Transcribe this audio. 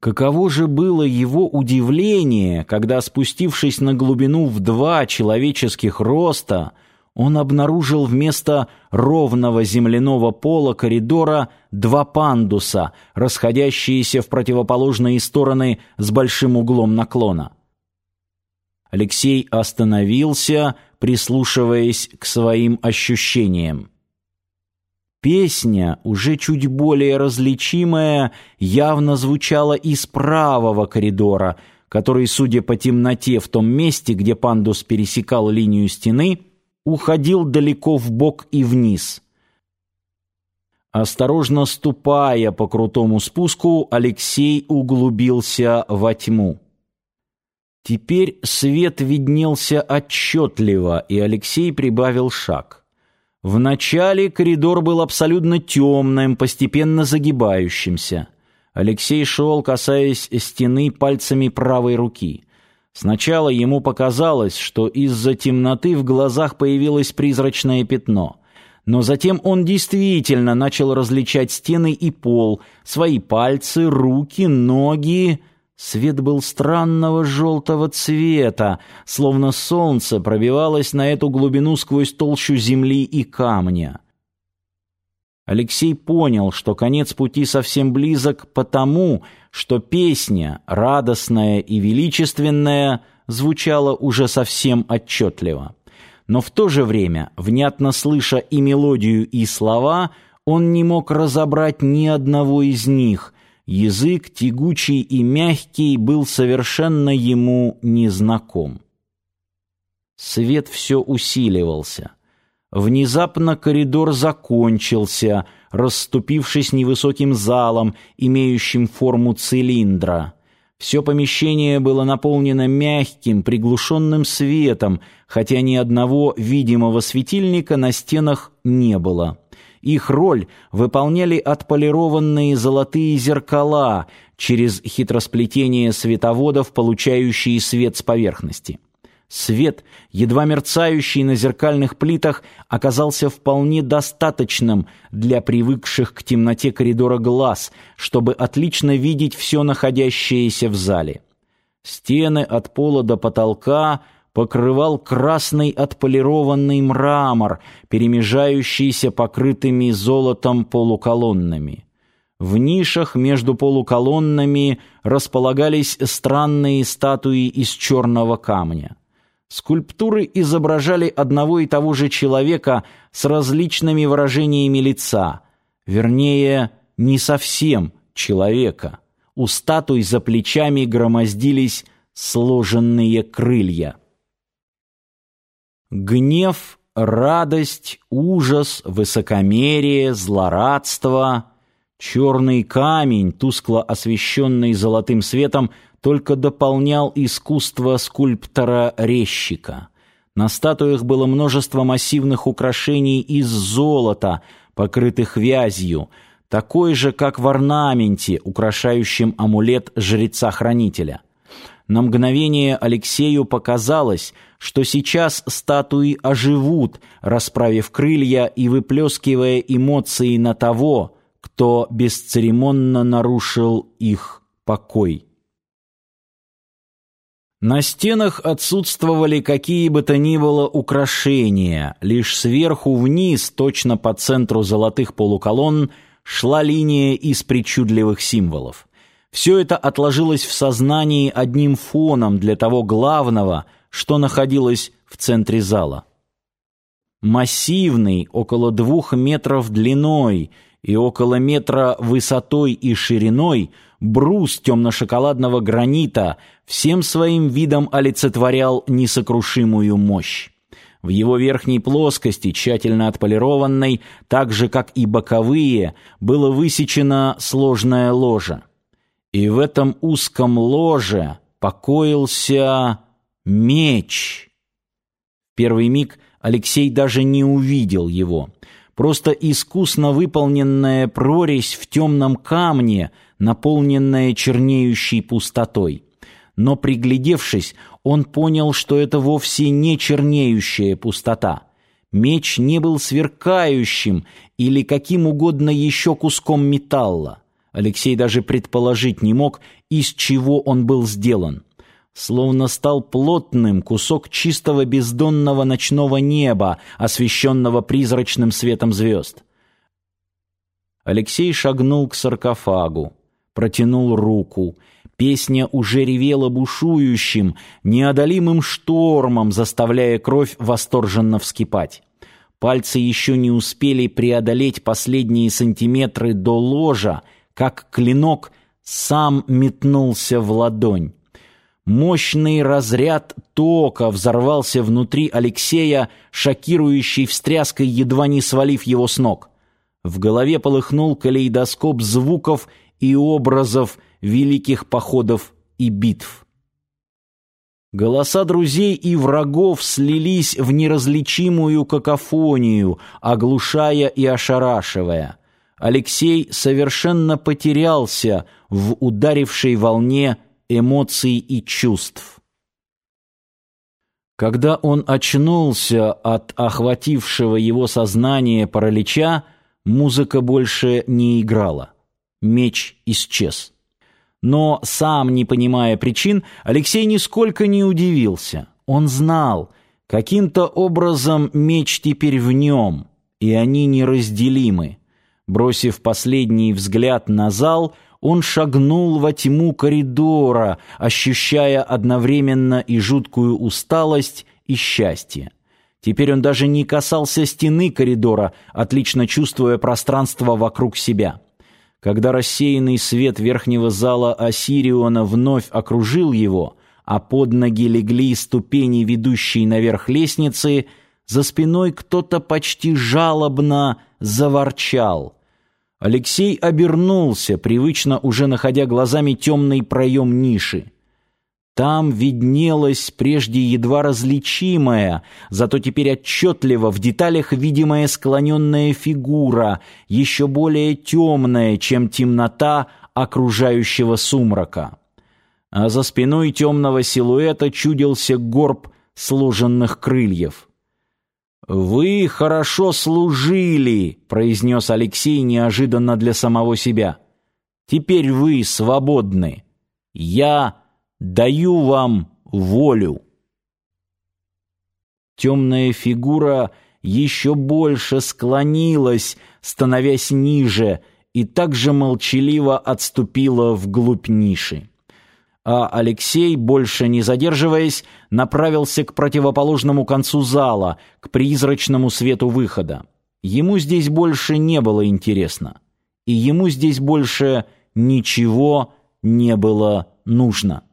Каково же было его удивление, когда, спустившись на глубину в два человеческих роста, он обнаружил вместо ровного земляного пола коридора два пандуса, расходящиеся в противоположные стороны с большим углом наклона. Алексей остановился, прислушиваясь к своим ощущениям. Песня, уже чуть более различимая, явно звучала из правого коридора, который, судя по темноте в том месте, где пандус пересекал линию стены, уходил далеко в бок и вниз. Осторожно ступая по крутому спуску, Алексей углубился во тьму. Теперь свет виднелся отчетливо, и Алексей прибавил шаг. Вначале коридор был абсолютно темным, постепенно загибающимся. Алексей шел, касаясь стены пальцами правой руки. Сначала ему показалось, что из-за темноты в глазах появилось призрачное пятно. Но затем он действительно начал различать стены и пол, свои пальцы, руки, ноги... Свет был странного желтого цвета, словно солнце пробивалось на эту глубину сквозь толщу земли и камня. Алексей понял, что конец пути совсем близок потому, что песня, радостная и величественная, звучала уже совсем отчетливо. Но в то же время, внятно слыша и мелодию, и слова, он не мог разобрать ни одного из них, Язык, тягучий и мягкий, был совершенно ему незнаком. Свет все усиливался. Внезапно коридор закончился, расступившись невысоким залом, имеющим форму цилиндра. Все помещение было наполнено мягким, приглушенным светом, хотя ни одного видимого светильника на стенах не было. Их роль выполняли отполированные золотые зеркала через хитросплетение световодов, получающие свет с поверхности. Свет, едва мерцающий на зеркальных плитах, оказался вполне достаточным для привыкших к темноте коридора глаз, чтобы отлично видеть все находящееся в зале. Стены от пола до потолка – покрывал красный отполированный мрамор, перемежающийся покрытыми золотом полуколоннами. В нишах между полуколоннами располагались странные статуи из черного камня. Скульптуры изображали одного и того же человека с различными выражениями лица, вернее, не совсем человека. У статуй за плечами громоздились сложенные крылья. Гнев, радость, ужас, высокомерие, злорадство. Черный камень, тускло освещенный золотым светом, только дополнял искусство скульптора-резчика. На статуях было множество массивных украшений из золота, покрытых вязью, такой же, как в орнаменте, украшающем амулет жреца-хранителя. На мгновение Алексею показалось, что сейчас статуи оживут, расправив крылья и выплескивая эмоции на того, кто бесцеремонно нарушил их покой. На стенах отсутствовали какие бы то ни было украшения, лишь сверху вниз, точно по центру золотых полуколонн, шла линия из причудливых символов. Все это отложилось в сознании одним фоном для того главного, что находилось в центре зала. Массивный, около двух метров длиной и около метра высотой и шириной, брус темно-шоколадного гранита всем своим видом олицетворял несокрушимую мощь. В его верхней плоскости, тщательно отполированной, так же, как и боковые, было высечено сложное ложе и в этом узком ложе покоился меч. В первый миг Алексей даже не увидел его. Просто искусно выполненная прорезь в темном камне, наполненная чернеющей пустотой. Но приглядевшись, он понял, что это вовсе не чернеющая пустота. Меч не был сверкающим или каким угодно еще куском металла. Алексей даже предположить не мог, из чего он был сделан. Словно стал плотным кусок чистого бездонного ночного неба, освещенного призрачным светом звезд. Алексей шагнул к саркофагу, протянул руку. Песня уже ревела бушующим, неодолимым штормом, заставляя кровь восторженно вскипать. Пальцы еще не успели преодолеть последние сантиметры до ложа, как клинок сам метнулся в ладонь. Мощный разряд тока взорвался внутри Алексея, шокирующей встряской, едва не свалив его с ног. В голове полыхнул калейдоскоп звуков и образов великих походов и битв. Голоса друзей и врагов слились в неразличимую какофонию, оглушая и ошарашивая. Алексей совершенно потерялся в ударившей волне эмоций и чувств. Когда он очнулся от охватившего его сознание паралича, музыка больше не играла. Меч исчез. Но сам, не понимая причин, Алексей нисколько не удивился. Он знал, каким-то образом меч теперь в нем, и они неразделимы. Бросив последний взгляд на зал, он шагнул во тьму коридора, ощущая одновременно и жуткую усталость, и счастье. Теперь он даже не касался стены коридора, отлично чувствуя пространство вокруг себя. Когда рассеянный свет верхнего зала Осириона вновь окружил его, а под ноги легли ступени, ведущие наверх лестницы, за спиной кто-то почти жалобно заворчал. Алексей обернулся, привычно уже находя глазами темный проем ниши. Там виднелась прежде едва различимая, зато теперь отчетливо в деталях видимая склоненная фигура, еще более темная, чем темнота окружающего сумрака. А за спиной темного силуэта чудился горб сложенных крыльев. «Вы хорошо служили», — произнес Алексей неожиданно для самого себя. «Теперь вы свободны. Я...» Даю вам волю. Темная фигура еще больше склонилась, становясь ниже, и также молчаливо отступила вглубь ниши. А Алексей, больше не задерживаясь, направился к противоположному концу зала, к призрачному свету выхода. Ему здесь больше не было интересно, и ему здесь больше ничего не было нужно.